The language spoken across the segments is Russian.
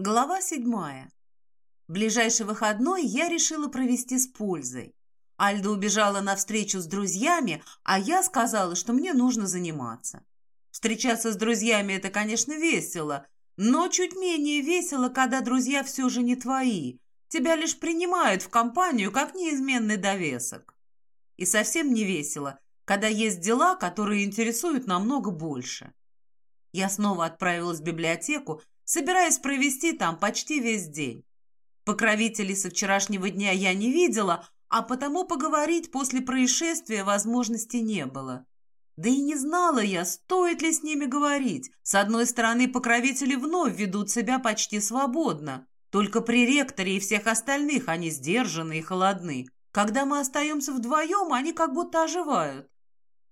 Глава седьмая. Ближайший выходной я решила провести с пользой. Альда убежала на встречу с друзьями, а я сказала, что мне нужно заниматься. Встречаться с друзьями – это, конечно, весело, но чуть менее весело, когда друзья все же не твои. Тебя лишь принимают в компанию как неизменный довесок. И совсем не весело, когда есть дела, которые интересуют намного больше. Я снова отправилась в библиотеку, собираясь провести там почти весь день. Покровителей со вчерашнего дня я не видела, а потому поговорить после происшествия возможности не было. Да и не знала я, стоит ли с ними говорить. С одной стороны, покровители вновь ведут себя почти свободно. Только при ректоре и всех остальных они сдержаны и холодны. Когда мы остаемся вдвоем, они как будто оживают.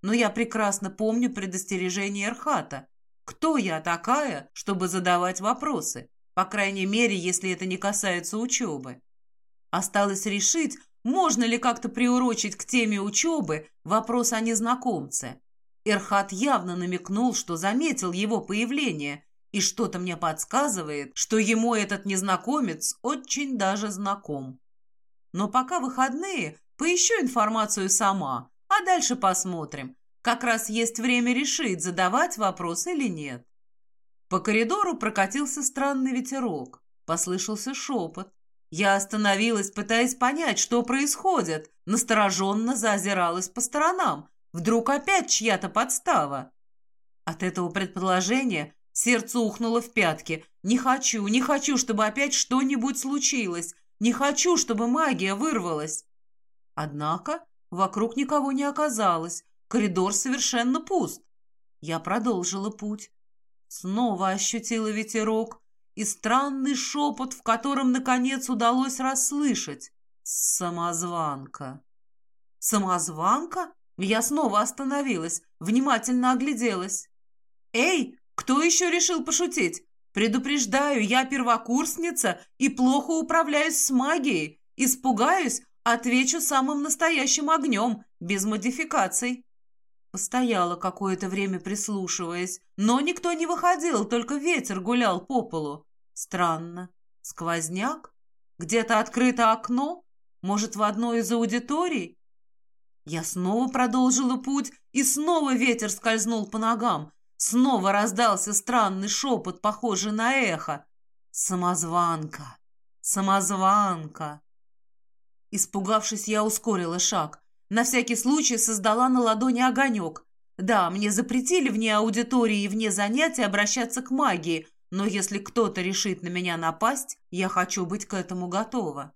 Но я прекрасно помню предостережение Эрхата. Кто я такая, чтобы задавать вопросы? По крайней мере, если это не касается учебы. Осталось решить, можно ли как-то приурочить к теме учебы вопрос о незнакомце. Эрхат явно намекнул, что заметил его появление, и что-то мне подсказывает, что ему этот незнакомец очень даже знаком. Но пока выходные, поищу информацию сама, а дальше посмотрим, как раз есть время решить, задавать вопрос или нет. По коридору прокатился странный ветерок. Послышался шепот. Я остановилась, пытаясь понять, что происходит. Настороженно заозиралась по сторонам. Вдруг опять чья-то подстава. От этого предположения сердце ухнуло в пятки. Не хочу, не хочу, чтобы опять что-нибудь случилось. Не хочу, чтобы магия вырвалась. Однако вокруг никого не оказалось. Коридор совершенно пуст. Я продолжила путь. Снова ощутила ветерок и странный шепот, в котором, наконец, удалось расслышать. Самозванка. Самозванка? Я снова остановилась, внимательно огляделась. «Эй, кто еще решил пошутить? Предупреждаю, я первокурсница и плохо управляюсь с магией. Испугаюсь, отвечу самым настоящим огнем, без модификаций». Постояла какое-то время, прислушиваясь, но никто не выходил, только ветер гулял по полу. Странно. Сквозняк? Где-то открыто окно? Может, в одной из аудиторий? Я снова продолжила путь, и снова ветер скользнул по ногам. Снова раздался странный шепот, похожий на эхо. «Самозванка! Самозванка!» Испугавшись, я ускорила шаг. На всякий случай создала на ладони огонек. Да, мне запретили вне аудитории и вне занятий обращаться к магии, но если кто-то решит на меня напасть, я хочу быть к этому готова.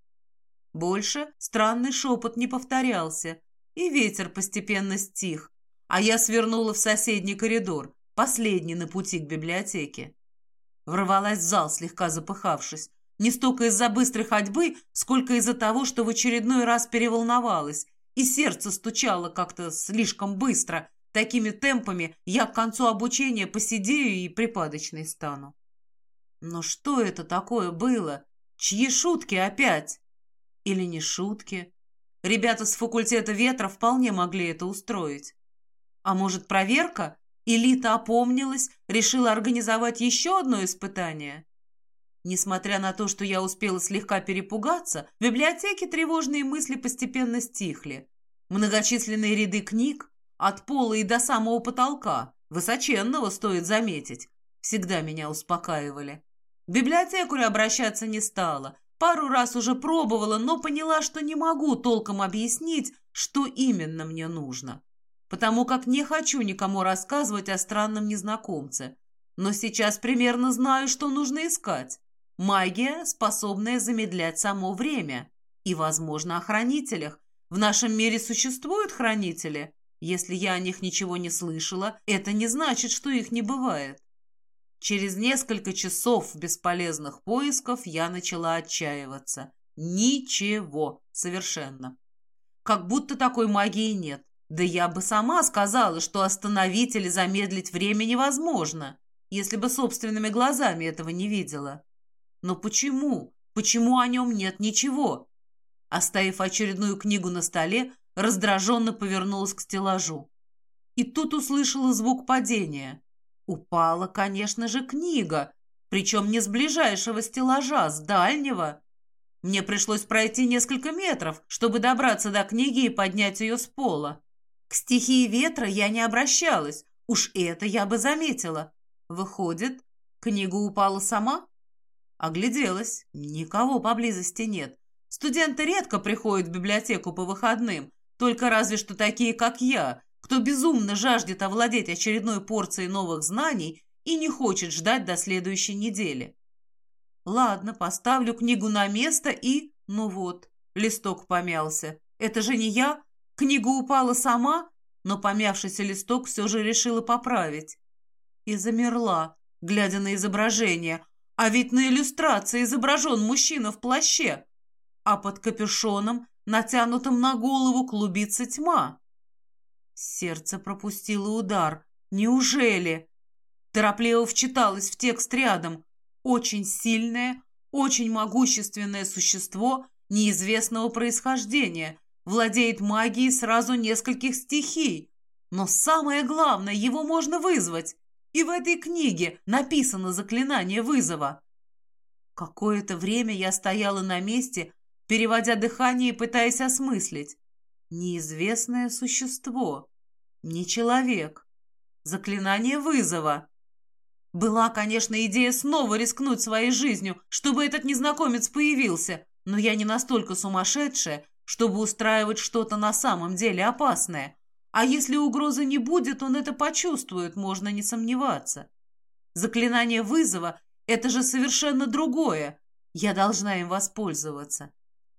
Больше странный шепот не повторялся, и ветер постепенно стих, а я свернула в соседний коридор, последний на пути к библиотеке. Ворвалась в зал, слегка запыхавшись, не столько из-за быстрой ходьбы, сколько из-за того, что в очередной раз переволновалась и сердце стучало как-то слишком быстро. Такими темпами я к концу обучения посидею и припадочной стану. Но что это такое было? Чьи шутки опять? Или не шутки? Ребята с факультета ветра вполне могли это устроить. А может, проверка? Элита опомнилась, решила организовать еще одно испытание? Несмотря на то, что я успела слегка перепугаться, в библиотеке тревожные мысли постепенно стихли. Многочисленные ряды книг, от пола и до самого потолка, высоченного, стоит заметить, всегда меня успокаивали. В библиотекарю обращаться не стала. Пару раз уже пробовала, но поняла, что не могу толком объяснить, что именно мне нужно. Потому как не хочу никому рассказывать о странном незнакомце. Но сейчас примерно знаю, что нужно искать. Магия, способная замедлять само время. И, возможно, о хранителях. В нашем мире существуют хранители? Если я о них ничего не слышала, это не значит, что их не бывает. Через несколько часов бесполезных поисков я начала отчаиваться. Ничего, совершенно. Как будто такой магии нет. Да я бы сама сказала, что остановить или замедлить время невозможно, если бы собственными глазами этого не видела. Но почему? Почему о нем нет ничего? Оставив очередную книгу на столе, раздраженно повернулась к стеллажу. И тут услышала звук падения. Упала, конечно же, книга. Причем не с ближайшего стеллажа, а с дальнего. Мне пришлось пройти несколько метров, чтобы добраться до книги и поднять ее с пола. К стихии ветра я не обращалась, уж это я бы заметила. Выходит, книга упала сама? Огляделась, никого поблизости нет. Студенты редко приходят в библиотеку по выходным, только разве что такие, как я, кто безумно жаждет овладеть очередной порцией новых знаний и не хочет ждать до следующей недели. Ладно, поставлю книгу на место и... Ну вот, листок помялся. Это же не я. Книга упала сама, но помявшийся листок все же решила поправить. И замерла, глядя на изображение. А ведь на иллюстрации изображен мужчина в плаще, а под капюшоном, натянутым на голову, клубится тьма. Сердце пропустило удар. Неужели? Торопливо вчиталась в текст рядом. Очень сильное, очень могущественное существо неизвестного происхождения, владеет магией сразу нескольких стихий. Но самое главное, его можно вызвать. И в этой книге написано заклинание вызова. Какое-то время я стояла на месте, переводя дыхание и пытаясь осмыслить. Неизвестное существо. Не человек. Заклинание вызова. Была, конечно, идея снова рискнуть своей жизнью, чтобы этот незнакомец появился, но я не настолько сумасшедшая, чтобы устраивать что-то на самом деле опасное. А если угрозы не будет, он это почувствует, можно не сомневаться. Заклинание вызова – это же совершенно другое. Я должна им воспользоваться.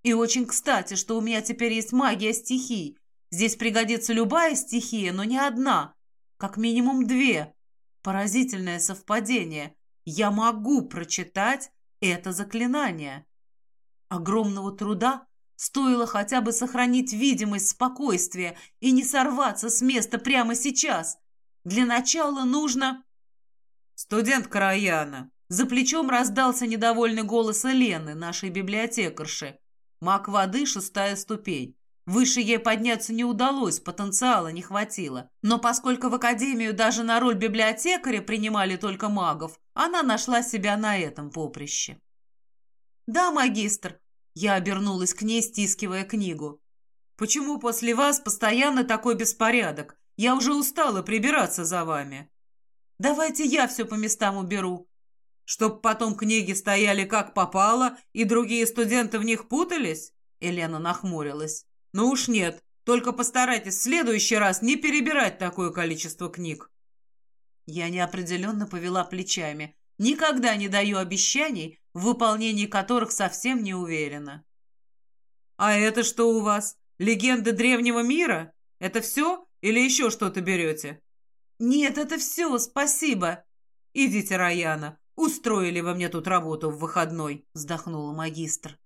И очень кстати, что у меня теперь есть магия стихий. Здесь пригодится любая стихия, но не одна. Как минимум две. Поразительное совпадение. Я могу прочитать это заклинание. Огромного труда стоило хотя бы сохранить видимость спокойствия и не сорваться с места прямо сейчас. Для начала нужно... Студент Караяна. За плечом раздался недовольный голос Лены, нашей библиотекарши. Маг воды – шестая ступень. Выше ей подняться не удалось, потенциала не хватило. Но поскольку в академию даже на роль библиотекаря принимали только магов, она нашла себя на этом поприще. «Да, магистр», – я обернулась к ней, стискивая книгу. «Почему после вас постоянно такой беспорядок? Я уже устала прибираться за вами». «Давайте я все по местам уберу», Чтоб потом книги стояли как попало, и другие студенты в них путались?» Елена нахмурилась. «Ну уж нет. Только постарайтесь в следующий раз не перебирать такое количество книг». Я неопределенно повела плечами. Никогда не даю обещаний, в выполнении которых совсем не уверена. «А это что у вас? Легенды древнего мира? Это все? Или еще что-то берете?» «Нет, это все, спасибо». «Идите, Раяна, «Устроили вы мне тут работу в выходной», — вздохнула магистр.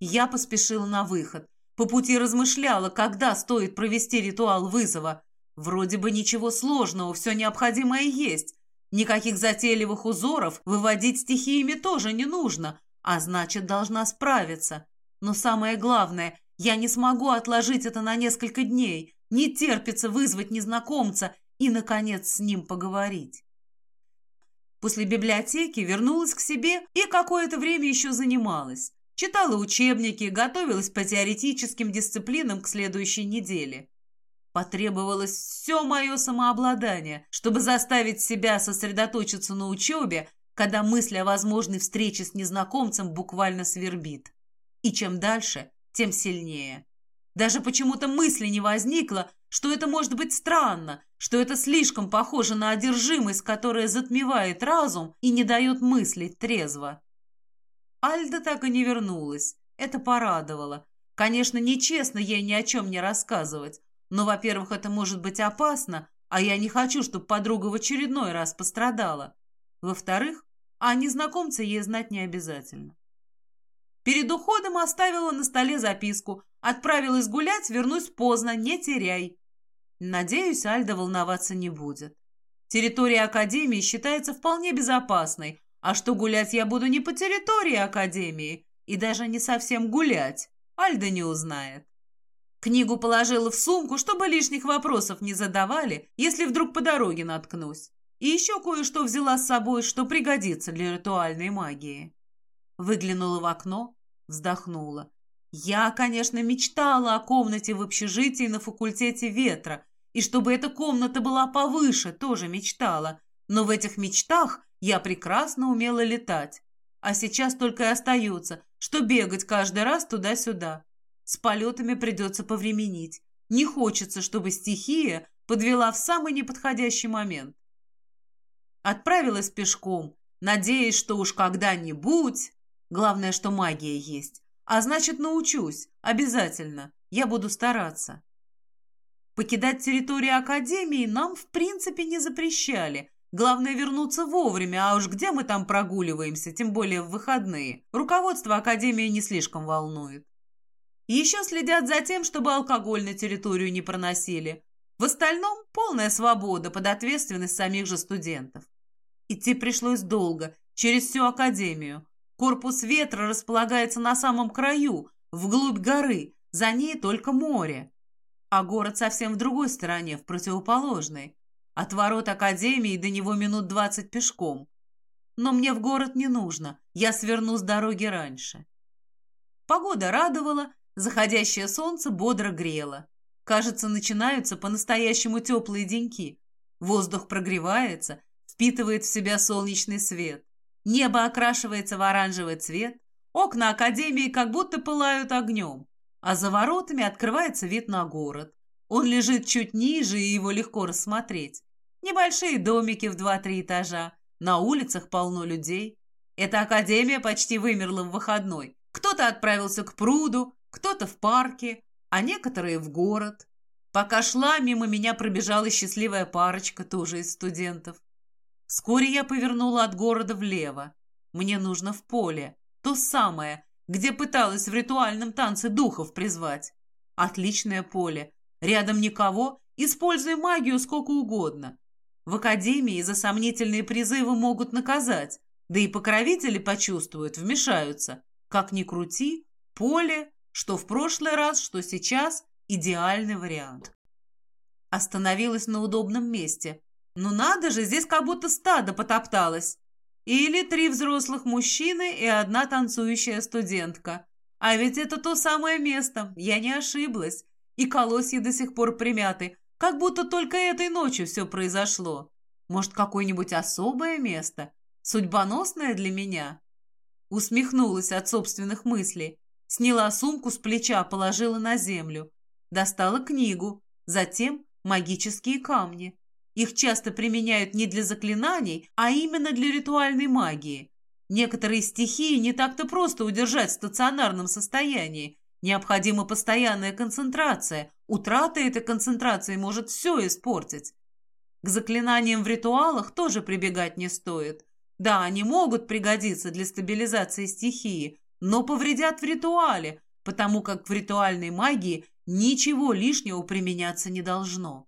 Я поспешила на выход. По пути размышляла, когда стоит провести ритуал вызова. Вроде бы ничего сложного, все необходимое есть. Никаких затейливых узоров выводить стихиями тоже не нужно, а значит, должна справиться. Но самое главное, я не смогу отложить это на несколько дней. Не терпится вызвать незнакомца и, наконец, с ним поговорить. После библиотеки вернулась к себе и какое-то время еще занималась. Читала учебники, готовилась по теоретическим дисциплинам к следующей неделе. Потребовалось все мое самообладание, чтобы заставить себя сосредоточиться на учебе, когда мысль о возможной встрече с незнакомцем буквально свербит. И чем дальше, тем сильнее. Даже почему-то мысли не возникло, что это может быть странно, что это слишком похоже на одержимость, которая затмевает разум и не дает мыслить трезво. Альда так и не вернулась. Это порадовало. Конечно, нечестно ей ни о чем не рассказывать, но, во-первых, это может быть опасно, а я не хочу, чтобы подруга в очередной раз пострадала. Во-вторых, о незнакомце ей знать не обязательно. Перед уходом оставила на столе записку. Отправилась гулять, вернусь поздно, не теряй. Надеюсь, Альда волноваться не будет. Территория Академии считается вполне безопасной, а что гулять я буду не по территории Академии, и даже не совсем гулять, Альда не узнает. Книгу положила в сумку, чтобы лишних вопросов не задавали, если вдруг по дороге наткнусь. И еще кое-что взяла с собой, что пригодится для ритуальной магии. Выглянула в окно, вздохнула. Я, конечно, мечтала о комнате в общежитии на факультете ветра, и чтобы эта комната была повыше, тоже мечтала. Но в этих мечтах я прекрасно умела летать. А сейчас только и остается, что бегать каждый раз туда-сюда. С полетами придется повременить. Не хочется, чтобы стихия подвела в самый неподходящий момент. Отправилась пешком, надеясь, что уж когда-нибудь... Главное, что магия есть. А значит, научусь. Обязательно. Я буду стараться. Покидать территорию Академии нам, в принципе, не запрещали. Главное вернуться вовремя, а уж где мы там прогуливаемся, тем более в выходные. Руководство Академии не слишком волнует. Еще следят за тем, чтобы алкоголь на территорию не проносили. В остальном полная свобода под ответственность самих же студентов. Идти пришлось долго, через всю академию. Корпус ветра располагается на самом краю, вглубь горы, за ней только море. А город совсем в другой стороне, в противоположной. От ворот академии до него минут двадцать пешком. Но мне в город не нужно, я сверну с дороги раньше. Погода радовала, заходящее солнце бодро грело. Кажется, начинаются по-настоящему теплые деньки. Воздух прогревается, впитывает в себя солнечный свет. Небо окрашивается в оранжевый цвет. Окна Академии как будто пылают огнем. А за воротами открывается вид на город. Он лежит чуть ниже, и его легко рассмотреть. Небольшие домики в два-три этажа. На улицах полно людей. Эта академия почти вымерла в выходной. Кто-то отправился к пруду, кто-то в парке, а некоторые в город. Пока шла, мимо меня пробежала счастливая парочка, тоже из студентов. Вскоре я повернула от города влево. Мне нужно в поле, то самое, где пыталась в ритуальном танце духов призвать. Отличное поле. Рядом никого, используй магию сколько угодно. В академии за сомнительные призывы могут наказать, да и покровители почувствуют, вмешаются. Как ни крути, поле что в прошлый раз, что сейчас идеальный вариант. Остановилась на удобном месте. Ну надо же, здесь как будто стадо потопталось. Или три взрослых мужчины и одна танцующая студентка. А ведь это то самое место, я не ошиблась. И колосья до сих пор примяты, как будто только этой ночью все произошло. Может, какое-нибудь особое место? Судьбоносное для меня? Усмехнулась от собственных мыслей. Сняла сумку с плеча, положила на землю. Достала книгу, затем магические камни. Их часто применяют не для заклинаний, а именно для ритуальной магии. Некоторые стихии не так-то просто удержать в стационарном состоянии. Необходима постоянная концентрация. Утрата этой концентрации может все испортить. К заклинаниям в ритуалах тоже прибегать не стоит. Да, они могут пригодиться для стабилизации стихии, но повредят в ритуале, потому как в ритуальной магии ничего лишнего применяться не должно.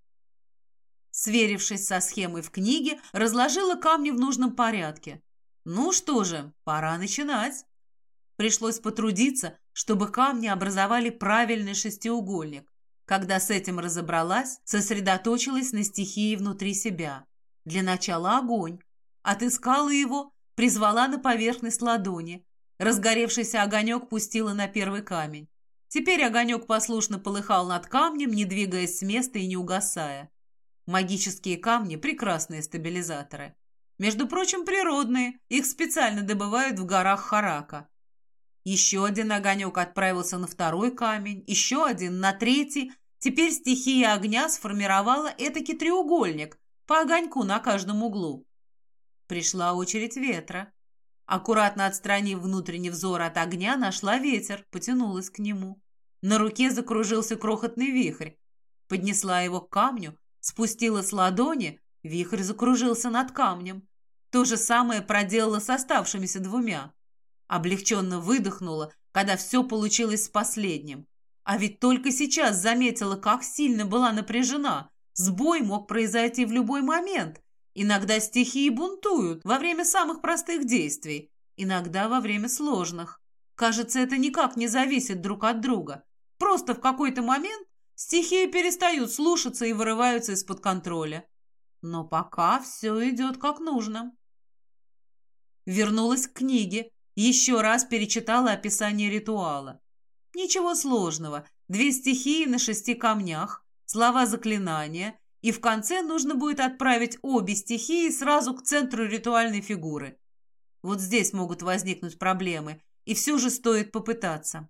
Сверившись со схемой в книге, разложила камни в нужном порядке. Ну что же, пора начинать. Пришлось потрудиться, чтобы камни образовали правильный шестиугольник. Когда с этим разобралась, сосредоточилась на стихии внутри себя. Для начала огонь. Отыскала его, призвала на поверхность ладони, Разгоревшийся огонек пустила на первый камень. Теперь огонек послушно полыхал над камнем, не двигаясь с места и не угасая. Магические камни – прекрасные стабилизаторы. Между прочим, природные, их специально добывают в горах Харака. Еще один огонек отправился на второй камень, еще один на третий. Теперь стихия огня сформировала этакий треугольник по огоньку на каждом углу. Пришла очередь ветра. Аккуратно отстранив внутренний взор от огня, нашла ветер, потянулась к нему. На руке закружился крохотный вихрь. Поднесла его к камню, спустила с ладони, вихрь закружился над камнем. То же самое проделала с оставшимися двумя. Облегченно выдохнула, когда все получилось с последним. А ведь только сейчас заметила, как сильно была напряжена. Сбой мог произойти в любой момент, Иногда стихии бунтуют во время самых простых действий, иногда во время сложных. Кажется, это никак не зависит друг от друга. Просто в какой-то момент стихии перестают слушаться и вырываются из-под контроля. Но пока все идет как нужно. Вернулась к книге, еще раз перечитала описание ритуала. Ничего сложного. Две стихии на шести камнях, слова заклинания, и в конце нужно будет отправить обе стихии сразу к центру ритуальной фигуры. Вот здесь могут возникнуть проблемы, и все же стоит попытаться.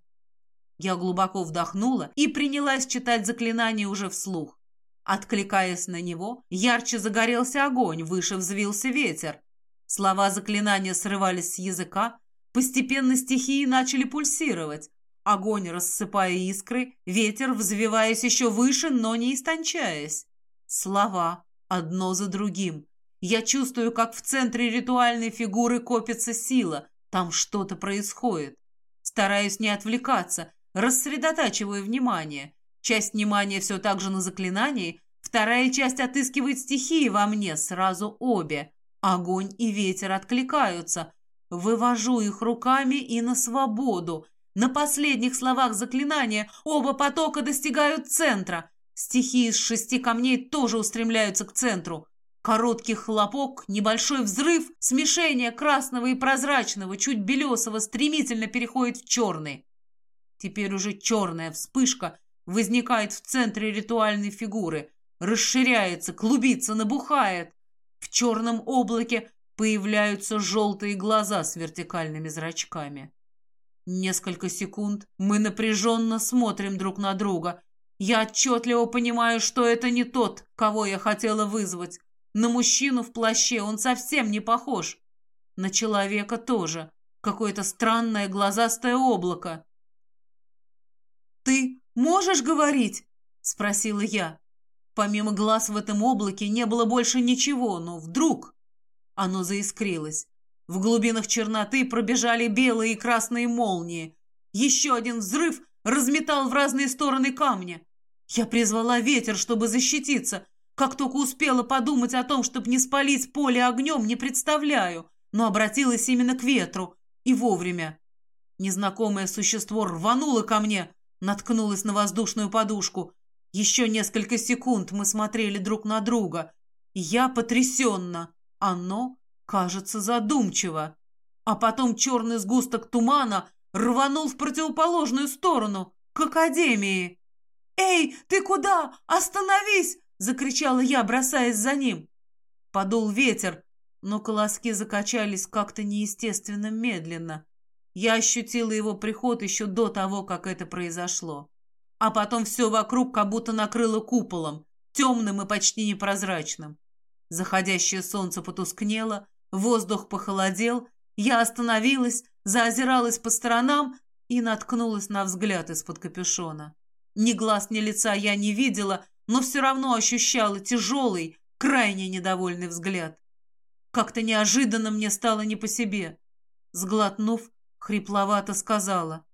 Я глубоко вдохнула и принялась читать заклинание уже вслух. Откликаясь на него, ярче загорелся огонь, выше взвился ветер. Слова заклинания срывались с языка, постепенно стихии начали пульсировать. Огонь, рассыпая искры, ветер, взвиваясь еще выше, но не истончаясь. Слова, одно за другим. Я чувствую, как в центре ритуальной фигуры копится сила, там что-то происходит. Стараюсь не отвлекаться, рассредотачиваю внимание. Часть внимания все так же на заклинании, вторая часть отыскивает стихии во мне, сразу обе. Огонь и ветер откликаются. Вывожу их руками и на свободу. На последних словах заклинания оба потока достигают центра. Стихии из шести камней тоже устремляются к центру. Короткий хлопок, небольшой взрыв, смешение красного и прозрачного, чуть белесого, стремительно переходит в черный. Теперь уже черная вспышка возникает в центре ритуальной фигуры, расширяется, клубится, набухает. В черном облаке появляются желтые глаза с вертикальными зрачками. Несколько секунд мы напряженно смотрим друг на друга, я отчетливо понимаю, что это не тот, кого я хотела вызвать. На мужчину в плаще он совсем не похож. На человека тоже. Какое-то странное глазастое облако. «Ты можешь говорить?» — спросила я. Помимо глаз в этом облаке не было больше ничего, но вдруг оно заискрилось. В глубинах черноты пробежали белые и красные молнии. Еще один взрыв разметал в разные стороны камня. Я призвала ветер, чтобы защититься. Как только успела подумать о том, чтобы не спалить поле огнем, не представляю, но обратилась именно к ветру. И вовремя. Незнакомое существо рвануло ко мне, наткнулось на воздушную подушку. Еще несколько секунд мы смотрели друг на друга. Я потрясенно. Оно, кажется, задумчиво. А потом черный сгусток тумана рванул в противоположную сторону, к академии. «Эй, ты куда? Остановись!» — закричала я, бросаясь за ним. Подул ветер, но колоски закачались как-то неестественно медленно. Я ощутила его приход еще до того, как это произошло. А потом все вокруг как будто накрыло куполом, темным и почти непрозрачным. Заходящее солнце потускнело, воздух похолодел, я остановилась, заозиралась по сторонам и наткнулась на взгляд из-под капюшона. Ни глаз, ни лица я не видела, но все равно ощущала тяжелый, крайне недовольный взгляд. Как-то неожиданно мне стало не по себе. Сглотнув, хрипловато сказала.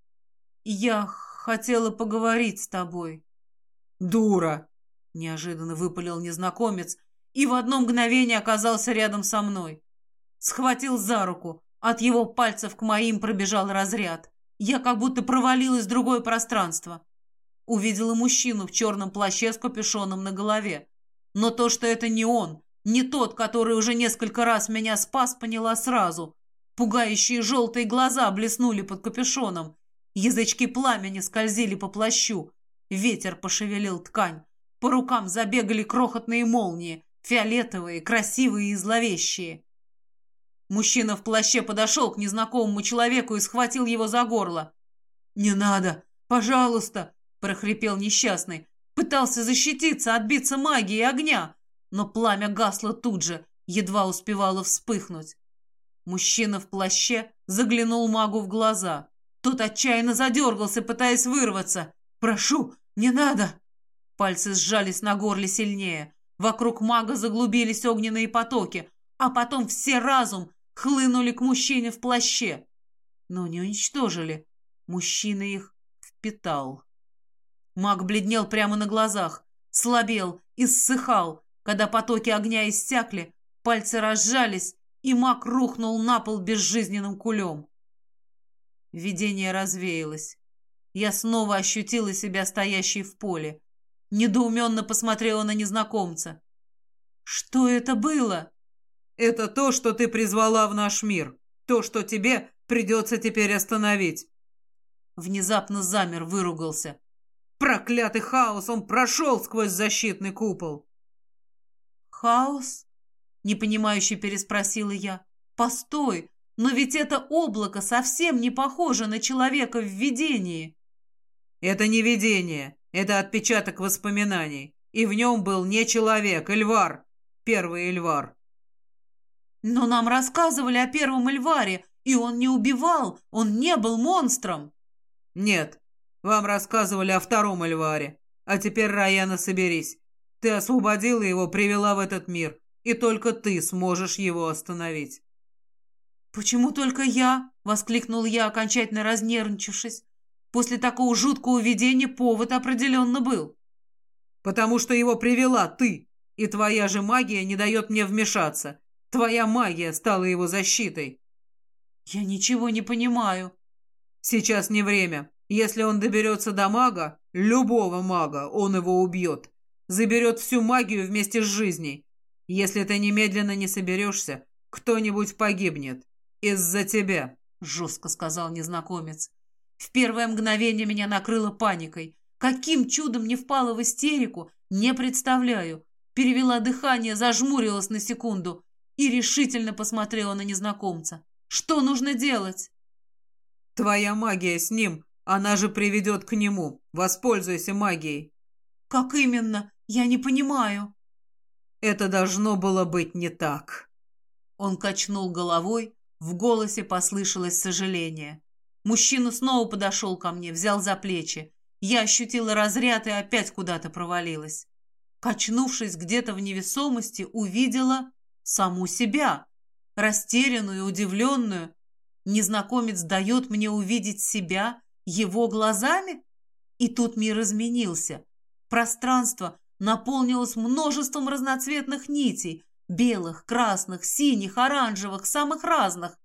«Я хотела поговорить с тобой». «Дура!» — неожиданно выпалил незнакомец и в одно мгновение оказался рядом со мной. Схватил за руку. От его пальцев к моим пробежал разряд. Я как будто провалилась в другое пространство. Увидела мужчину в черном плаще с капюшоном на голове. Но то, что это не он, не тот, который уже несколько раз меня спас, поняла сразу. Пугающие желтые глаза блеснули под капюшоном. Язычки пламени скользили по плащу. Ветер пошевелил ткань. По рукам забегали крохотные молнии, фиолетовые, красивые и зловещие. Мужчина в плаще подошел к незнакомому человеку и схватил его за горло. «Не надо! Пожалуйста!» — прохрипел несчастный. Пытался защититься, отбиться магией огня, но пламя гасло тут же, едва успевало вспыхнуть. Мужчина в плаще заглянул магу в глаза. Тот отчаянно задергался, пытаясь вырваться. «Прошу, не надо!» Пальцы сжались на горле сильнее. Вокруг мага заглубились огненные потоки, а потом все разум хлынули к мужчине в плаще. Но не уничтожили. Мужчина их впитал. Маг бледнел прямо на глазах, слабел, иссыхал. Когда потоки огня иссякли, пальцы разжались, и маг рухнул на пол безжизненным кулем. Видение развеялось. Я снова ощутила себя стоящей в поле. Недоуменно посмотрела на незнакомца. Что это было? Это то, что ты призвала в наш мир. То, что тебе придется теперь остановить. Внезапно замер, выругался. Проклятый хаос! Он прошел сквозь защитный купол. Хаос? Непонимающе переспросила я. Постой, но ведь это облако совсем не похоже на человека в видении. Это не видение, это отпечаток воспоминаний. И в нем был не человек, Эльвар, первый Эльвар. Но нам рассказывали о первом Эльваре, и он не убивал, он не был монстром. Нет, вам рассказывали о втором Эльваре. А теперь, Раяна, соберись. Ты освободила его, привела в этот мир, и только ты сможешь его остановить. «Почему только я?» — воскликнул я, окончательно разнервничавшись. После такого жуткого видения повод определенно был. «Потому что его привела ты, и твоя же магия не дает мне вмешаться. Твоя магия стала его защитой». «Я ничего не понимаю». «Сейчас не время. Если он доберется до мага, любого мага, он его убьет. Заберет всю магию вместе с жизней. Если ты немедленно не соберешься, кто-нибудь погибнет. Из-за тебя», — жестко сказал незнакомец. В первое мгновение меня накрыло паникой. Каким чудом не впала в истерику, не представляю. Перевела дыхание, зажмурилась на секунду и решительно посмотрела на незнакомца. Что нужно делать? Твоя магия с ним, она же приведет к нему. Воспользуйся магией. Как именно? Я не понимаю. Это должно было быть не так. Он качнул головой, в голосе послышалось сожаление. Мужчина снова подошел ко мне, взял за плечи. Я ощутила разряд и опять куда-то провалилась. Качнувшись где-то в невесомости, увидела саму себя, растерянную удивленную. Незнакомец дает мне увидеть себя его глазами? И тут мир изменился. Пространство наполнилось множеством разноцветных нитей, белых, красных, синих, оранжевых, самых разных.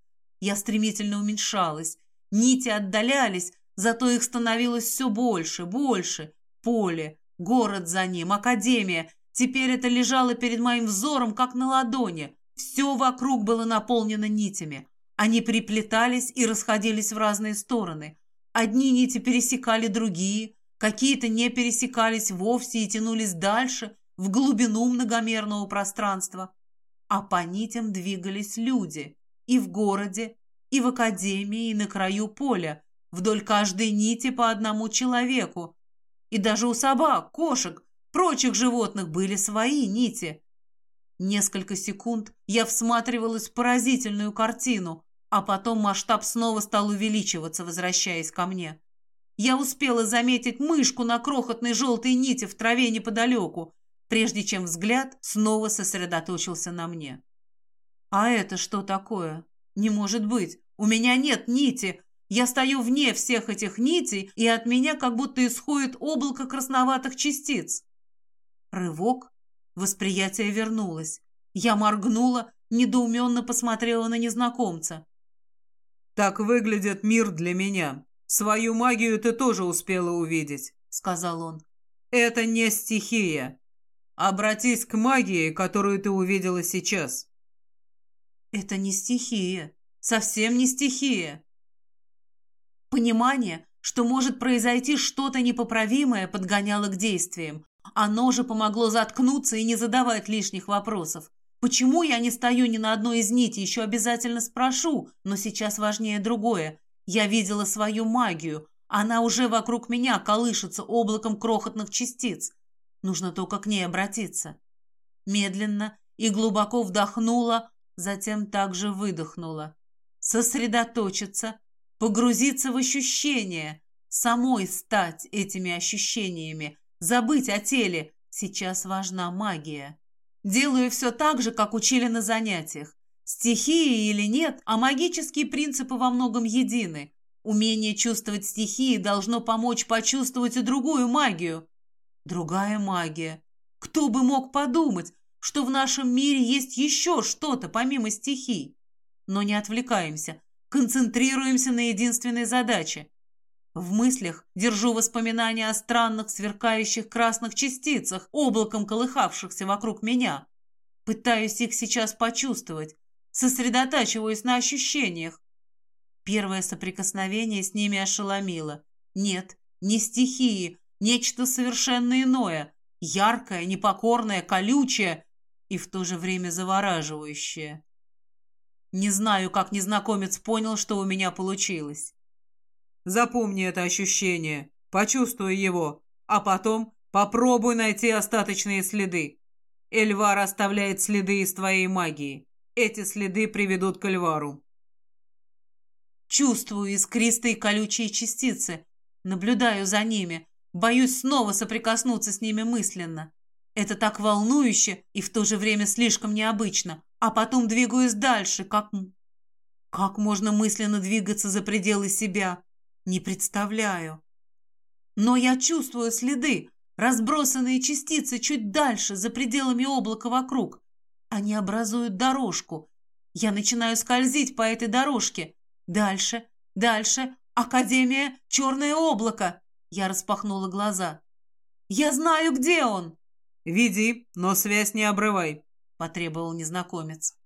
Я стремительно уменьшалась, нити отдалялись, зато их становилось все больше, больше. Поле, город за ним, академия, Теперь это лежало перед моим взором, как на ладони. Все вокруг было наполнено нитями. Они приплетались и расходились в разные стороны. Одни нити пересекали другие, какие-то не пересекались вовсе и тянулись дальше, в глубину многомерного пространства. А по нитям двигались люди. И в городе, и в академии, и на краю поля. Вдоль каждой нити по одному человеку. И даже у собак, кошек, прочих животных были свои нити. Несколько секунд я всматривалась в поразительную картину, а потом масштаб снова стал увеличиваться, возвращаясь ко мне. Я успела заметить мышку на крохотной желтой нити в траве неподалеку, прежде чем взгляд снова сосредоточился на мне. «А это что такое? Не может быть! У меня нет нити! Я стою вне всех этих нитей, и от меня как будто исходит облако красноватых частиц. Рывок. Восприятие вернулось. Я моргнула, недоуменно посмотрела на незнакомца. «Так выглядит мир для меня. Свою магию ты тоже успела увидеть», — сказал он. «Это не стихия. Обратись к магии, которую ты увидела сейчас». «Это не стихия. Совсем не стихия». Понимание, что может произойти что-то непоправимое, подгоняло к действиям. Оно же помогло заткнуться и не задавать лишних вопросов. Почему я не стою ни на одной из нитей, еще обязательно спрошу, но сейчас важнее другое. Я видела свою магию. Она уже вокруг меня колышется облаком крохотных частиц. Нужно только к ней обратиться. Медленно и глубоко вдохнула, затем также выдохнула. Сосредоточиться, погрузиться в ощущения, самой стать этими ощущениями, Забыть о теле. Сейчас важна магия. Делаю все так же, как учили на занятиях. Стихии или нет, а магические принципы во многом едины. Умение чувствовать стихии должно помочь почувствовать и другую магию. Другая магия. Кто бы мог подумать, что в нашем мире есть еще что-то помимо стихий? Но не отвлекаемся, концентрируемся на единственной задаче в мыслях держу воспоминания о странных сверкающих красных частицах, облаком колыхавшихся вокруг меня. Пытаюсь их сейчас почувствовать, сосредотачиваюсь на ощущениях. Первое соприкосновение с ними ошеломило. Нет, не стихии, нечто совершенно иное, яркое, непокорное, колючее и в то же время завораживающее. Не знаю, как незнакомец понял, что у меня получилось. Запомни это ощущение, почувствуй его, а потом попробуй найти остаточные следы. Эльвар оставляет следы из твоей магии. Эти следы приведут к Эльвару. Чувствую искристые колючие частицы, наблюдаю за ними, боюсь снова соприкоснуться с ними мысленно. Это так волнующе и в то же время слишком необычно а потом двигаюсь дальше, как... Как можно мысленно двигаться за пределы себя? Не представляю. Но я чувствую следы, разбросанные частицы чуть дальше, за пределами облака вокруг. Они образуют дорожку. Я начинаю скользить по этой дорожке. Дальше, дальше. Академия «Черное облако». Я распахнула глаза. «Я знаю, где он!» «Веди, но связь не обрывай», потребовал незнакомец.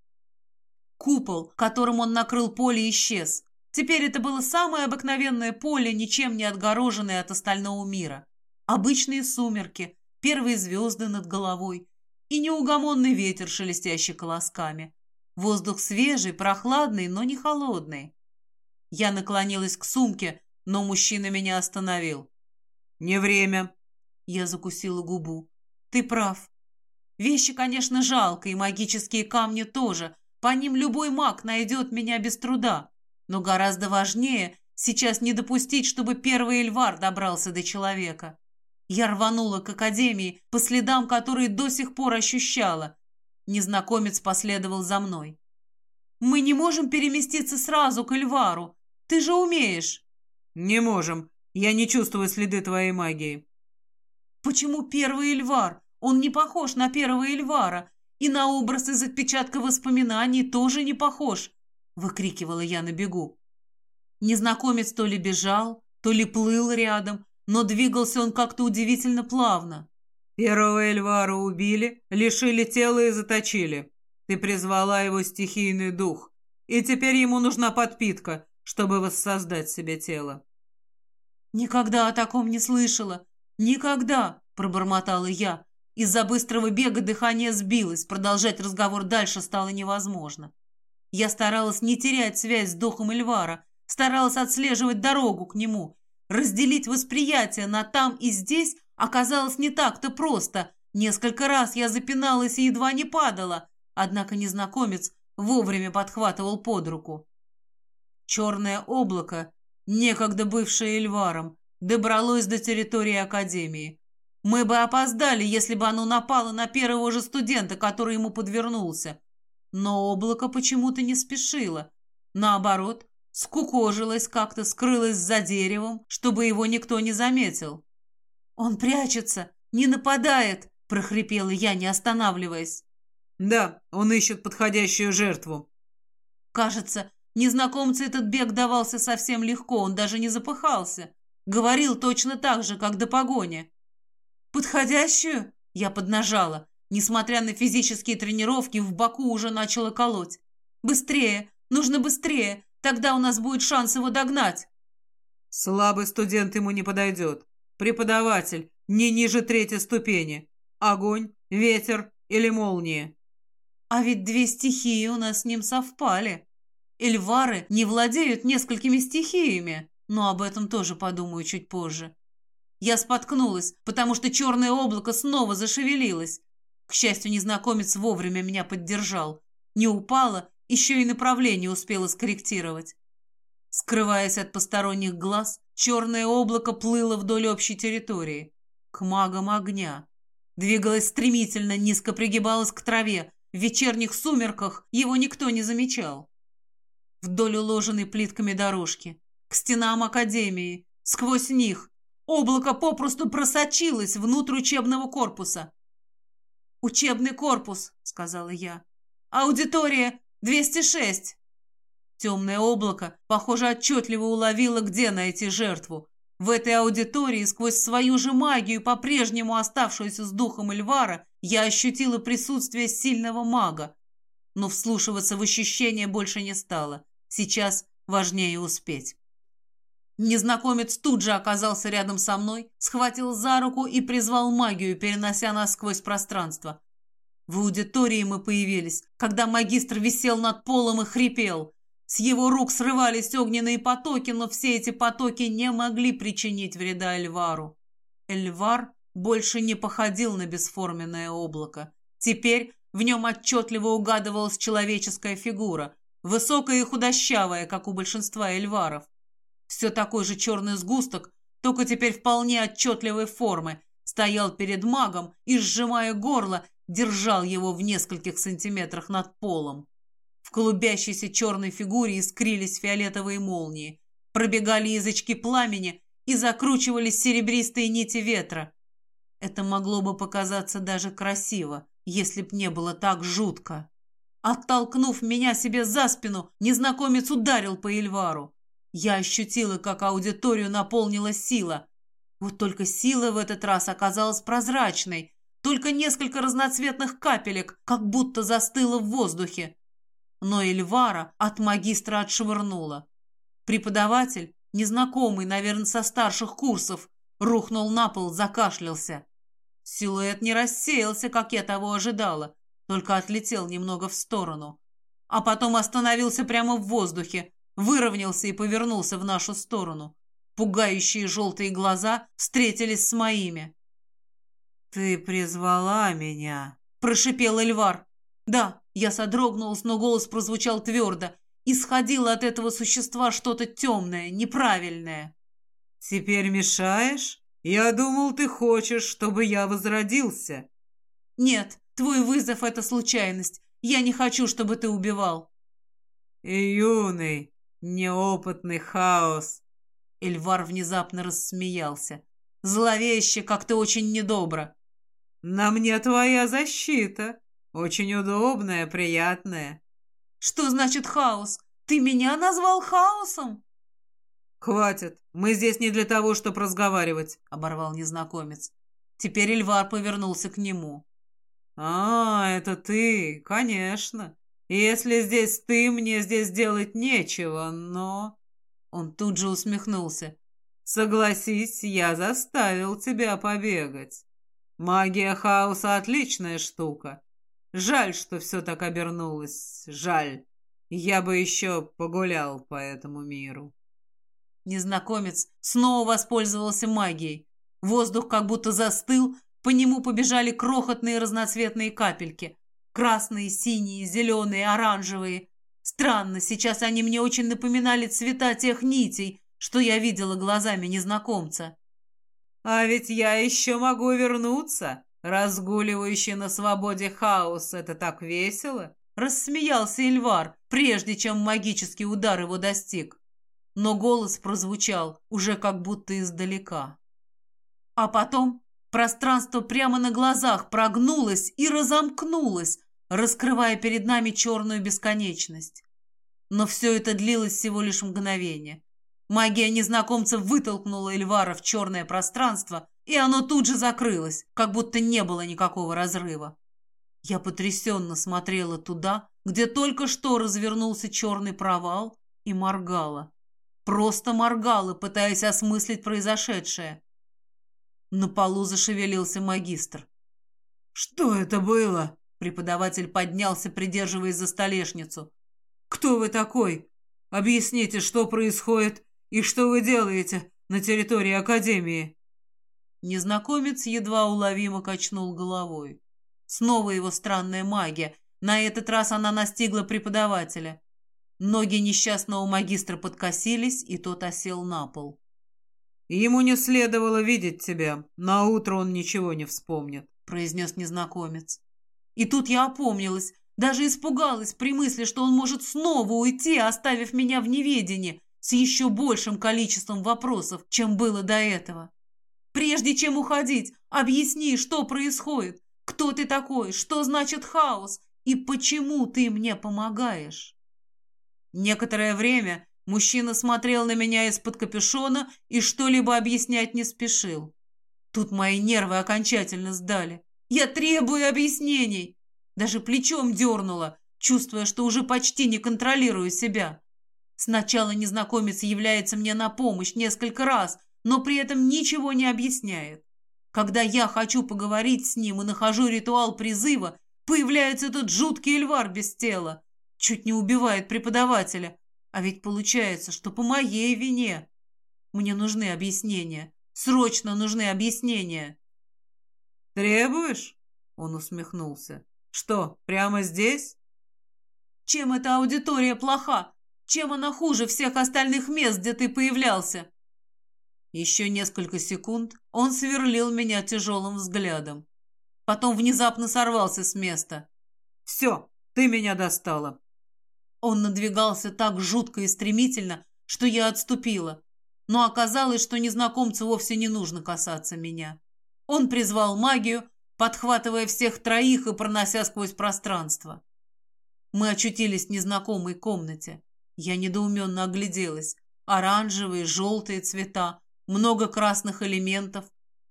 Купол, которым он накрыл поле, исчез. Теперь это было самое обыкновенное поле, ничем не отгороженное от остального мира. Обычные сумерки, первые звезды над головой и неугомонный ветер, шелестящий колосками. Воздух свежий, прохладный, но не холодный. Я наклонилась к сумке, но мужчина меня остановил. «Не время». Я закусила губу. «Ты прав. Вещи, конечно, жалко, и магические камни тоже. По ним любой маг найдет меня без труда. Но гораздо важнее сейчас не допустить, чтобы первый Эльвар добрался до человека. Я рванула к Академии, по следам которой до сих пор ощущала. Незнакомец последовал за мной. «Мы не можем переместиться сразу к Эльвару. Ты же умеешь». «Не можем. Я не чувствую следы твоей магии». «Почему первый Эльвар? Он не похож на первого Эльвара, и на образ из отпечатка воспоминаний тоже не похож, выкрикивала я на бегу. Незнакомец то ли бежал, то ли плыл рядом, но двигался он как-то удивительно плавно. Первого Эльвара убили, лишили тела и заточили. Ты призвала его стихийный дух, и теперь ему нужна подпитка, чтобы воссоздать себе тело. Никогда о таком не слышала. Никогда, пробормотала я, из-за быстрого бега дыхание сбилось, продолжать разговор дальше стало невозможно. Я старалась не терять связь с духом Эльвара, старалась отслеживать дорогу к нему. Разделить восприятие на там и здесь оказалось не так-то просто. Несколько раз я запиналась и едва не падала, однако незнакомец вовремя подхватывал под руку. Черное облако, некогда бывшее Эльваром, добралось до территории Академии. Мы бы опоздали, если бы оно напало на первого же студента, который ему подвернулся. Но облако почему-то не спешило. Наоборот, скукожилось как-то, скрылось за деревом, чтобы его никто не заметил. «Он прячется, не нападает!» – прохрипела я, не останавливаясь. «Да, он ищет подходящую жертву». Кажется, незнакомцу этот бег давался совсем легко, он даже не запыхался. Говорил точно так же, как до погони. «Подходящую?» Я поднажала. Несмотря на физические тренировки, в боку уже начало колоть. «Быстрее! Нужно быстрее! Тогда у нас будет шанс его догнать!» «Слабый студент ему не подойдет. Преподаватель, не ниже третьей ступени. Огонь, ветер или молния». «А ведь две стихии у нас с ним совпали. Эльвары не владеют несколькими стихиями, но об этом тоже подумаю чуть позже. Я споткнулась, потому что черное облако снова зашевелилось. К счастью, незнакомец вовремя меня поддержал. Не упала, еще и направление успела скорректировать. Скрываясь от посторонних глаз, черное облако плыло вдоль общей территории. К магам огня. Двигалось стремительно, низко пригибалось к траве. В вечерних сумерках его никто не замечал. Вдоль уложенной плитками дорожки. К стенам академии. Сквозь них Облако попросту просочилось внутрь учебного корпуса. «Учебный корпус», — сказала я. «Аудитория 206». Темное облако, похоже, отчетливо уловило, где найти жертву. В этой аудитории, сквозь свою же магию, по-прежнему оставшуюся с духом Эльвара, Я ощутила присутствие сильного мага, но вслушиваться в ощущения больше не стало. Сейчас важнее успеть. Незнакомец тут же оказался рядом со мной, схватил за руку и призвал магию, перенося нас сквозь пространство. В аудитории мы появились, когда магистр висел над полом и хрипел. С его рук срывались огненные потоки, но все эти потоки не могли причинить вреда Эльвару. Эльвар больше не походил на бесформенное облако. Теперь в нем отчетливо угадывалась человеческая фигура, высокая и худощавая, как у большинства эльваров. Все такой же черный сгусток, только теперь вполне отчетливой формы, стоял перед магом и, сжимая горло, держал его в нескольких сантиметрах над полом. В клубящейся черной фигуре искрились фиолетовые молнии, пробегали язычки пламени и закручивались серебристые нити ветра. Это могло бы показаться даже красиво, если б не было так жутко. Оттолкнув меня себе за спину, незнакомец ударил по Эльвару. Я ощутила, как аудиторию наполнила сила. Вот только сила в этот раз оказалась прозрачной, только несколько разноцветных капелек, как будто застыло в воздухе. Но Эльвара от магистра отшвырнула. Преподаватель, незнакомый, наверное, со старших курсов, рухнул на пол, закашлялся. Силуэт не рассеялся, как я того ожидала, только отлетел немного в сторону. А потом остановился прямо в воздухе, выровнялся и повернулся в нашу сторону. Пугающие желтые глаза встретились с моими. «Ты призвала меня», — прошипел Эльвар. «Да, я содрогнулась, но голос прозвучал твердо. Исходило от этого существа что-то темное, неправильное». «Теперь мешаешь? Я думал, ты хочешь, чтобы я возродился». «Нет, твой вызов — это случайность. Я не хочу, чтобы ты убивал». И юный, неопытный хаос. Эльвар внезапно рассмеялся. Зловеще, как-то очень недобро. На мне твоя защита. Очень удобная, приятная. Что значит хаос? Ты меня назвал хаосом? Хватит. Мы здесь не для того, чтобы разговаривать, оборвал незнакомец. Теперь Эльвар повернулся к нему. А, это ты, конечно. Если здесь ты, мне здесь делать нечего, но... Он тут же усмехнулся. Согласись, я заставил тебя побегать. Магия хаоса — отличная штука. Жаль, что все так обернулось. Жаль. Я бы еще погулял по этому миру. Незнакомец снова воспользовался магией. Воздух как будто застыл, по нему побежали крохотные разноцветные капельки. Красные, синие, зеленые, оранжевые. Странно, сейчас они мне очень напоминали цвета тех нитей, что я видела глазами незнакомца. А ведь я еще могу вернуться. Разгуливающий на свободе хаос — это так весело. Рассмеялся Эльвар, прежде чем магический удар его достиг. Но голос прозвучал уже как будто издалека. А потом пространство прямо на глазах прогнулось и разомкнулось, раскрывая перед нами черную бесконечность. Но все это длилось всего лишь мгновение. Магия незнакомца вытолкнула Эльвара в черное пространство, и оно тут же закрылось, как будто не было никакого разрыва. Я потрясенно смотрела туда, где только что развернулся черный провал, и моргала. Просто моргала, пытаясь осмыслить произошедшее. На полу зашевелился магистр. «Что это было?» Преподаватель поднялся, придерживаясь за столешницу. «Кто вы такой? Объясните, что происходит «И что вы делаете на территории Академии?» Незнакомец едва уловимо качнул головой. Снова его странная магия. На этот раз она настигла преподавателя. Ноги несчастного магистра подкосились, и тот осел на пол. «Ему не следовало видеть тебя. На утро он ничего не вспомнит», — произнес незнакомец. И тут я опомнилась, даже испугалась при мысли, что он может снова уйти, оставив меня в неведении, с еще большим количеством вопросов, чем было до этого. Прежде чем уходить, объясни, что происходит, кто ты такой, что значит хаос и почему ты мне помогаешь. Некоторое время мужчина смотрел на меня из-под капюшона и что-либо объяснять не спешил. Тут мои нервы окончательно сдали. Я требую объяснений. Даже плечом дернула, чувствуя, что уже почти не контролирую себя. Сначала незнакомец является мне на помощь несколько раз, но при этом ничего не объясняет. Когда я хочу поговорить с ним и нахожу ритуал призыва, появляется этот жуткий эльвар без тела. Чуть не убивает преподавателя. А ведь получается, что по моей вине. Мне нужны объяснения. Срочно нужны объяснения. «Требуешь?» — он усмехнулся. «Что, прямо здесь?» «Чем эта аудитория плоха? Чем она хуже всех остальных мест, где ты появлялся?» Еще несколько секунд он сверлил меня тяжелым взглядом. Потом внезапно сорвался с места. «Все, ты меня достала!» Он надвигался так жутко и стремительно, что я отступила. Но оказалось, что незнакомцу вовсе не нужно касаться меня. Он призвал магию, подхватывая всех троих и пронося сквозь пространство. Мы очутились в незнакомой комнате. Я недоуменно огляделась. Оранжевые, желтые цвета, много красных элементов.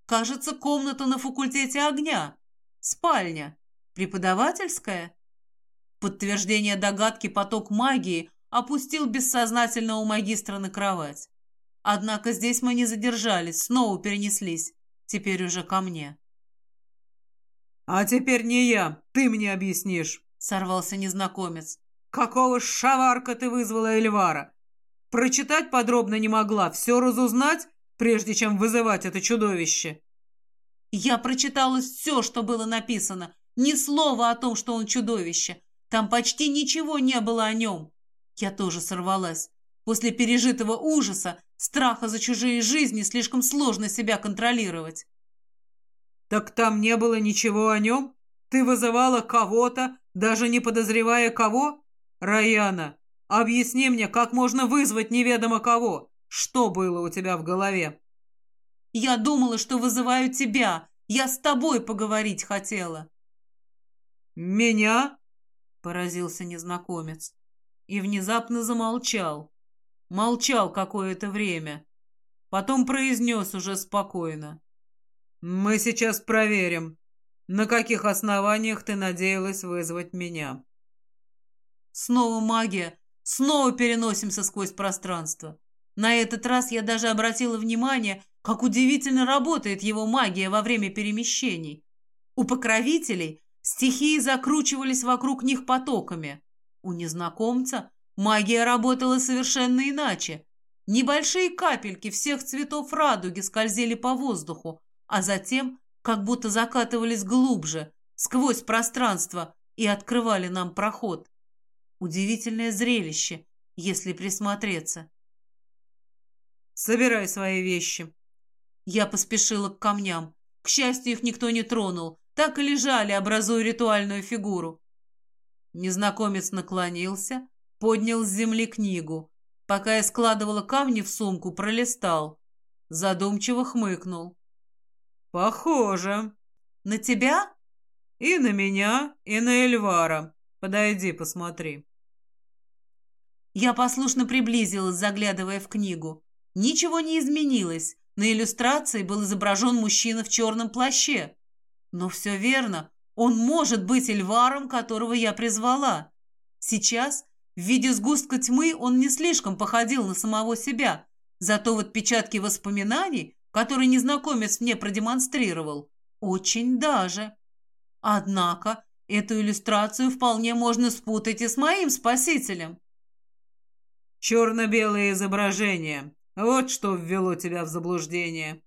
Кажется, комната на факультете огня. Спальня. Преподавательская? Подтверждение догадки поток магии опустил бессознательного магистра на кровать. Однако здесь мы не задержались, снова перенеслись. Теперь уже ко мне. «А теперь не я, ты мне объяснишь», — сорвался незнакомец. «Какого шаварка ты вызвала Эльвара? Прочитать подробно не могла, все разузнать, прежде чем вызывать это чудовище?» «Я прочитала все, что было написано. Ни слова о том, что он чудовище. Там почти ничего не было о нем. Я тоже сорвалась. После пережитого ужаса, страха за чужие жизни, слишком сложно себя контролировать. «Так там не было ничего о нем? Ты вызывала кого-то, даже не подозревая кого? Раяна, объясни мне, как можно вызвать неведомо кого? Что было у тебя в голове?» «Я думала, что вызываю тебя. Я с тобой поговорить хотела». «Меня?» — поразился незнакомец. И внезапно замолчал. Молчал какое-то время. Потом произнес уже спокойно. «Мы сейчас проверим, на каких основаниях ты надеялась вызвать меня». Снова магия. Снова переносимся сквозь пространство. На этот раз я даже обратила внимание, как удивительно работает его магия во время перемещений. У покровителей стихии закручивались вокруг них потоками. У незнакомца магия работала совершенно иначе. Небольшие капельки всех цветов радуги скользили по воздуху, а затем как будто закатывались глубже, сквозь пространство и открывали нам проход. Удивительное зрелище, если присмотреться. «Собирай свои вещи». Я поспешила к камням. К счастью, их никто не тронул. Так и лежали, образуя ритуальную фигуру. Незнакомец наклонился, поднял с земли книгу. Пока я складывала камни в сумку, пролистал. Задумчиво хмыкнул. «Похоже». «На тебя?» «И на меня, и на Эльвара. Подойди, посмотри». Я послушно приблизилась, заглядывая в книгу. Ничего не изменилось. На иллюстрации был изображен мужчина в черном плаще. Но все верно. Он может быть Эльваром, которого я призвала. Сейчас, в виде сгустка тьмы, он не слишком походил на самого себя. Зато в отпечатке воспоминаний, которые незнакомец мне продемонстрировал, очень даже. Однако, эту иллюстрацию вполне можно спутать и с моим спасителем. Черно-белое изображение. Вот что ввело тебя в заблуждение.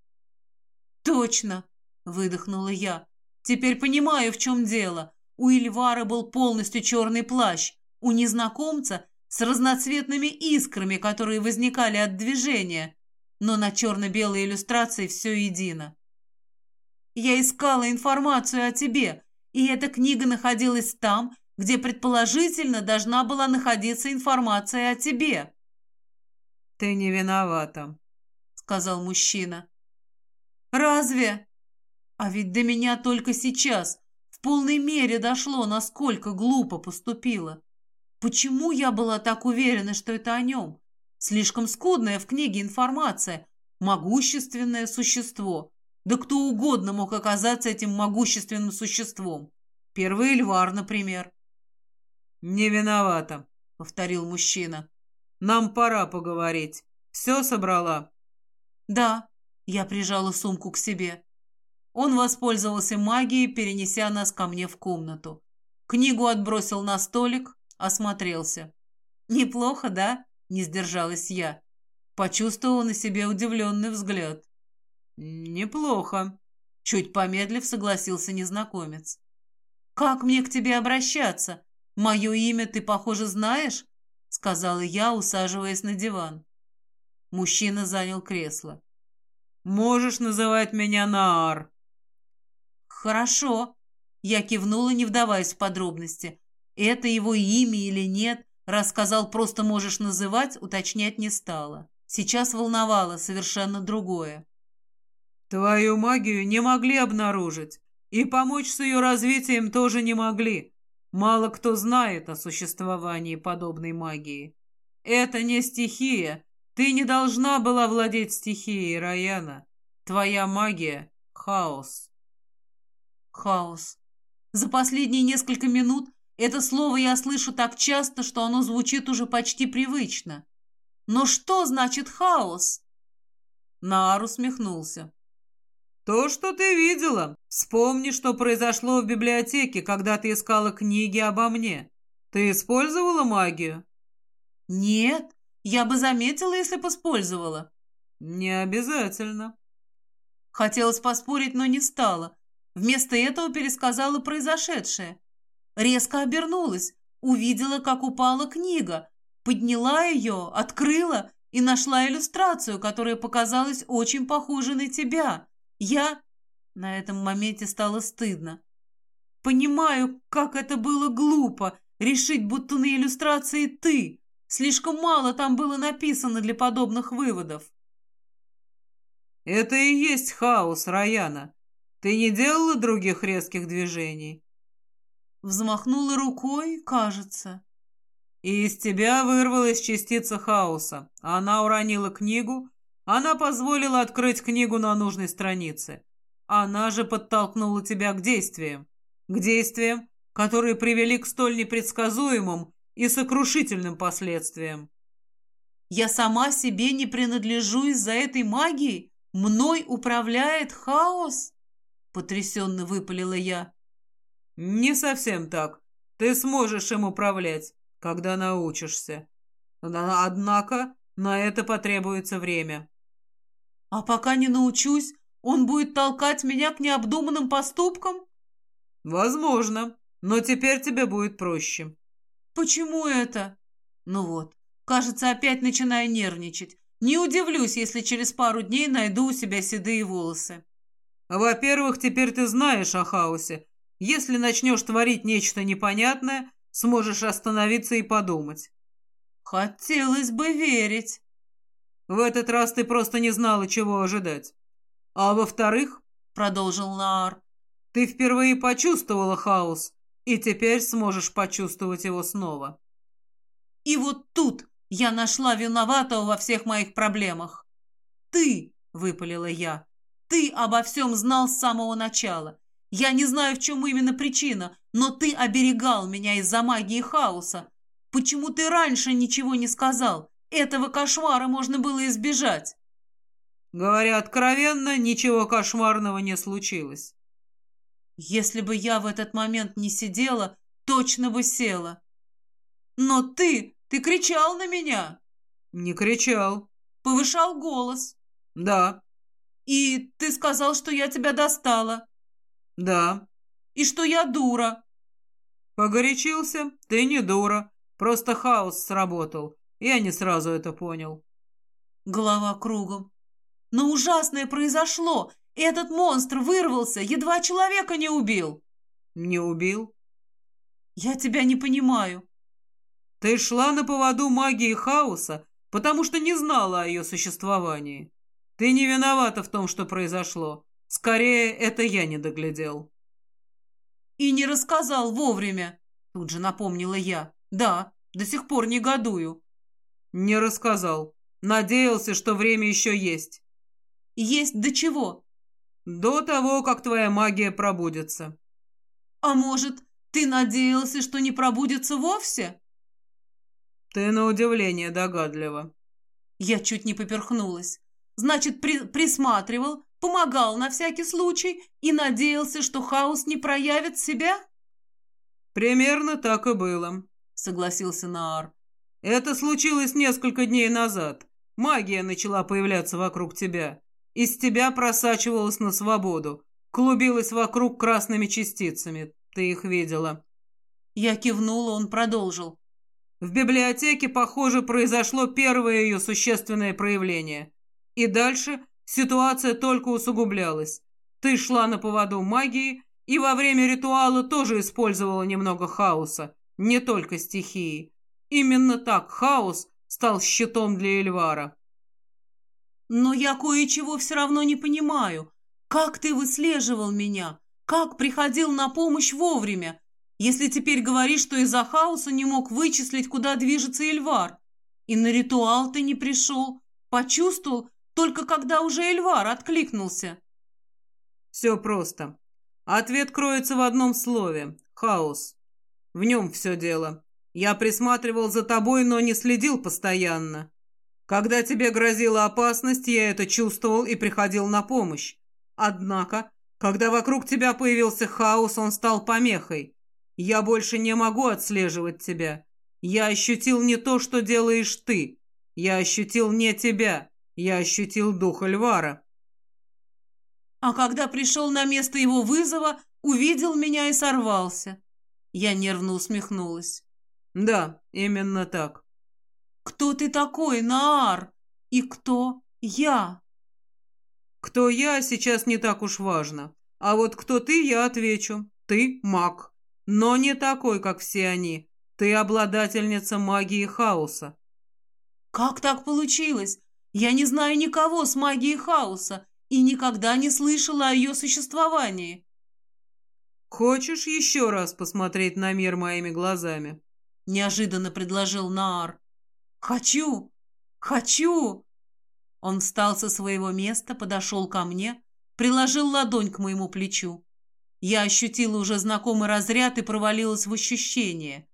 Точно, выдохнула я. Теперь понимаю, в чем дело. У Ильвара был полностью черный плащ, у незнакомца с разноцветными искрами, которые возникали от движения, но на черно-белой иллюстрации все едино. Я искала информацию о тебе, и эта книга находилась там, где предположительно должна была находиться информация о тебе. «Ты не виновата», — сказал мужчина. «Разве?» А ведь до меня только сейчас в полной мере дошло, насколько глупо поступила. Почему я была так уверена, что это о нем? Слишком скудная в книге информация, могущественное существо. Да кто угодно мог оказаться этим могущественным существом. Первый Эльвар, например. «Не виновата», — повторил мужчина. «Нам пора поговорить. Все собрала?» «Да», — я прижала сумку к себе. Он воспользовался магией, перенеся нас ко мне в комнату. Книгу отбросил на столик, осмотрелся. «Неплохо, да?» — не сдержалась я. Почувствовала на себе удивленный взгляд. «Неплохо», — чуть помедлив согласился незнакомец. «Как мне к тебе обращаться? Мое имя ты, похоже, знаешь?» — сказала я, усаживаясь на диван. Мужчина занял кресло. «Можешь называть меня Наар». «Хорошо», — я кивнула, не вдаваясь в подробности. Это его имя или нет, рассказал просто можешь называть, уточнять не стала. Сейчас волновало совершенно другое. Твою магию не могли обнаружить, и помочь с ее развитием тоже не могли. Мало кто знает о существовании подобной магии. Это не стихия. Ты не должна была владеть стихией, Раяна. Твоя магия — хаос. Хаос. За последние несколько минут это слово я слышу так часто, что оно звучит уже почти привычно. Но что значит хаос? Наар усмехнулся. То, что ты видела. Вспомни, что произошло в библиотеке, когда ты искала книги обо мне. Ты использовала магию? Нет, я бы заметила, если бы использовала. Не обязательно. Хотелось поспорить, но не стала. Вместо этого пересказала произошедшее. Резко обернулась, увидела, как упала книга, подняла ее, открыла и нашла иллюстрацию, которая показалась очень похожей на тебя. Я... На этом моменте стало стыдно. Понимаю, как это было глупо, решить, будто на иллюстрации ты. Слишком мало там было написано для подобных выводов. Это и есть хаос, Раяна. Ты не делала других резких движений? Взмахнула рукой, кажется. И из тебя вырвалась частица хаоса. Она уронила книгу, она позволила открыть книгу на нужной странице. Она же подтолкнула тебя к действиям. К действиям, которые привели к столь непредсказуемым и сокрушительным последствиям. Я сама себе не принадлежу из-за этой магии? Мной управляет хаос? Потрясенно выпалила я. «Не совсем так. Ты сможешь им управлять, когда научишься. Однако на это потребуется время». «А пока не научусь, он будет толкать меня к необдуманным поступкам?» «Возможно, но теперь тебе будет проще». «Почему это?» «Ну вот, кажется, опять начинаю нервничать. Не удивлюсь, если через пару дней найду у себя седые волосы». «Во-первых, теперь ты знаешь о хаосе если начнешь творить нечто непонятное, сможешь остановиться и подумать. Хотелось бы верить. В этот раз ты просто не знала, чего ожидать. А во-вторых, продолжил Наар, ты впервые почувствовала хаос, и теперь сможешь почувствовать его снова. И вот тут я нашла виноватого во всех моих проблемах. Ты, выпалила я, ты обо всем знал с самого начала. Я не знаю, в чем именно причина, но ты оберегал меня из-за магии хаоса. Почему ты раньше ничего не сказал? Этого кошмара можно было избежать. Говоря откровенно, ничего кошмарного не случилось. Если бы я в этот момент не сидела, точно бы села. Но ты, ты кричал на меня. Не кричал. Повышал голос. Да. И ты сказал, что я тебя достала. «Да». «И что я дура?» «Погорячился? Ты не дура. Просто хаос сработал. Я не сразу это понял». Голова кругом. «Но ужасное произошло. Этот монстр вырвался, едва человека не убил». «Не убил?» «Я тебя не понимаю». «Ты шла на поводу магии хаоса, потому что не знала о ее существовании. Ты не виновата в том, что произошло. Скорее, это я не доглядел. И не рассказал вовремя, тут же напомнила я. Да, до сих пор негодую. Не рассказал. Надеялся, что время еще есть. Есть до чего? До того, как твоя магия пробудется. А может, ты надеялся, что не пробудется вовсе? Ты на удивление догадлива. Я чуть не поперхнулась. Значит, при присматривал, помогал на всякий случай и надеялся, что хаос не проявит себя? Примерно так и было, согласился Наар. Это случилось несколько дней назад. Магия начала появляться вокруг тебя. Из тебя просачивалась на свободу. Клубилась вокруг красными частицами. Ты их видела. Я кивнула, он продолжил. В библиотеке, похоже, произошло первое ее существенное проявление. И дальше ситуация только усугублялась. Ты шла на поводу магии и во время ритуала тоже использовала немного хаоса, не только стихии. Именно так хаос стал щитом для Эльвара. Но я кое-чего все равно не понимаю. Как ты выслеживал меня? Как приходил на помощь вовремя? Если теперь говоришь, что из-за хаоса не мог вычислить, куда движется Эльвар. И на ритуал ты не пришел. Почувствовал, только когда уже Эльвар откликнулся. Все просто. Ответ кроется в одном слове – хаос. В нем все дело. Я присматривал за тобой, но не следил постоянно. Когда тебе грозила опасность, я это чувствовал и приходил на помощь. Однако, когда вокруг тебя появился хаос, он стал помехой. Я больше не могу отслеживать тебя. Я ощутил не то, что делаешь ты. Я ощутил не тебя. Я ощутил дух Львара. А когда пришел на место его вызова, увидел меня и сорвался. Я нервно усмехнулась. Да, именно так. Кто ты такой, Наар? И кто я? Кто я, сейчас не так уж важно. А вот кто ты, я отвечу. Ты маг. Но не такой, как все они. Ты обладательница магии хаоса. Как так получилось? Я не знаю никого с магией хаоса и никогда не слышала о ее существовании. Хочешь еще раз посмотреть на мир моими глазами? Неожиданно предложил Наар. Хочу! Хочу! Он встал со своего места, подошел ко мне, приложил ладонь к моему плечу. Я ощутила уже знакомый разряд и провалилась в ощущение.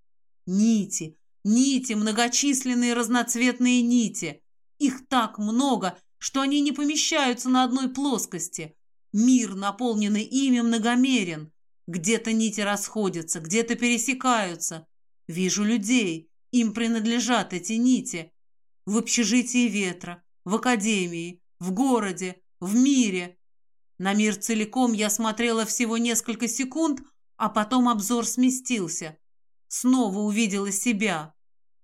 Нити, нити, многочисленные разноцветные нити. Их так много, что они не помещаются на одной плоскости. Мир, наполненный ими, многомерен. Где-то нити расходятся, где-то пересекаются. Вижу людей, им принадлежат эти нити. В общежитии ветра, в академии, в городе, в мире. На мир целиком я смотрела всего несколько секунд, а потом обзор сместился. Снова увидела себя.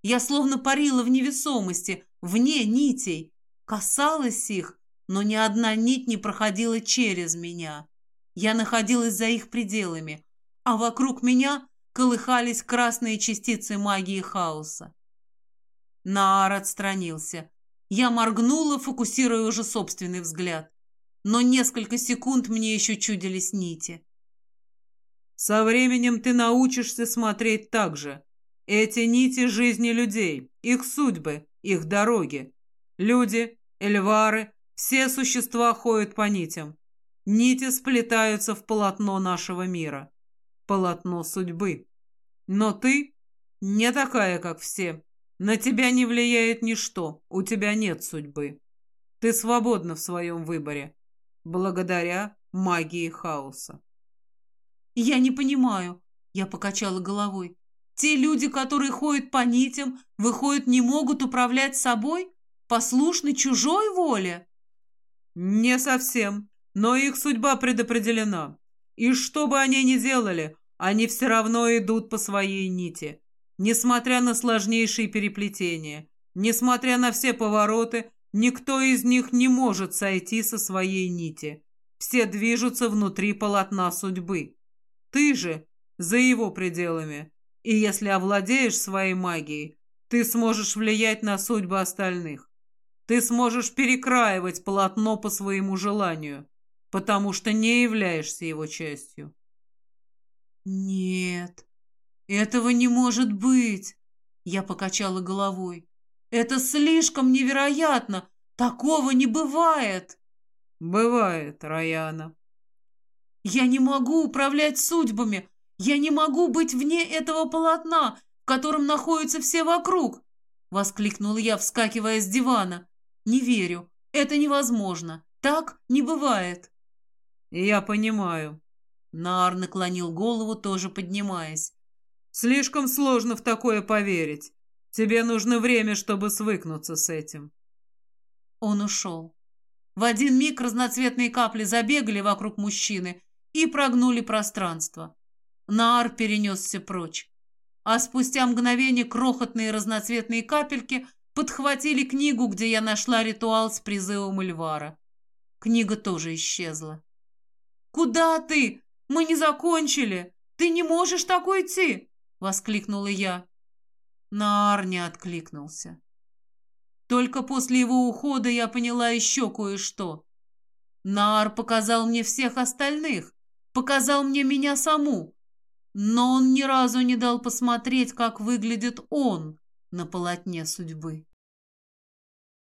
Я словно парила в невесомости, вне нитей, Касалась их, но ни одна нить не проходила через меня. Я находилась за их пределами, а вокруг меня колыхались красные частицы магии хаоса. Наар отстранился. Я моргнула, фокусируя уже собственный взгляд. Но несколько секунд мне еще чудились нити. «Со временем ты научишься смотреть так же. Эти нити жизни людей, их судьбы, их дороги. Люди эльвары, все существа ходят по нитям. Нити сплетаются в полотно нашего мира. Полотно судьбы. Но ты не такая, как все. На тебя не влияет ничто, у тебя нет судьбы. Ты свободна в своем выборе, благодаря магии хаоса. Я не понимаю, я покачала головой. Те люди, которые ходят по нитям, выходят, не могут управлять собой? послушны чужой воле? Не совсем, но их судьба предопределена. И что бы они ни делали, они все равно идут по своей нити. Несмотря на сложнейшие переплетения, несмотря на все повороты, никто из них не может сойти со своей нити. Все движутся внутри полотна судьбы. Ты же за его пределами. И если овладеешь своей магией, ты сможешь влиять на судьбы остальных. Ты сможешь перекраивать полотно по своему желанию, потому что не являешься его частью. Нет, этого не может быть, я покачала головой. Это слишком невероятно, такого не бывает. Бывает, Раяна, Я не могу управлять судьбами. Я не могу быть вне этого полотна, в котором находятся все вокруг!» Воскликнула я, вскакивая с дивана. «Не верю. Это невозможно. Так не бывает». «Я понимаю». Нар наклонил голову, тоже поднимаясь. «Слишком сложно в такое поверить. Тебе нужно время, чтобы свыкнуться с этим». Он ушел. В один миг разноцветные капли забегали вокруг мужчины и прогнули пространство. Наар перенесся прочь. А спустя мгновение крохотные разноцветные капельки подхватили книгу, где я нашла ритуал с призывом Эльвара. Книга тоже исчезла. «Куда ты? Мы не закончили! Ты не можешь так уйти!» — воскликнула я. Наар не откликнулся. Только после его ухода я поняла еще кое-что. Наар показал мне всех остальных, показал мне меня саму, но он ни разу не дал посмотреть, как выглядит он на полотне судьбы.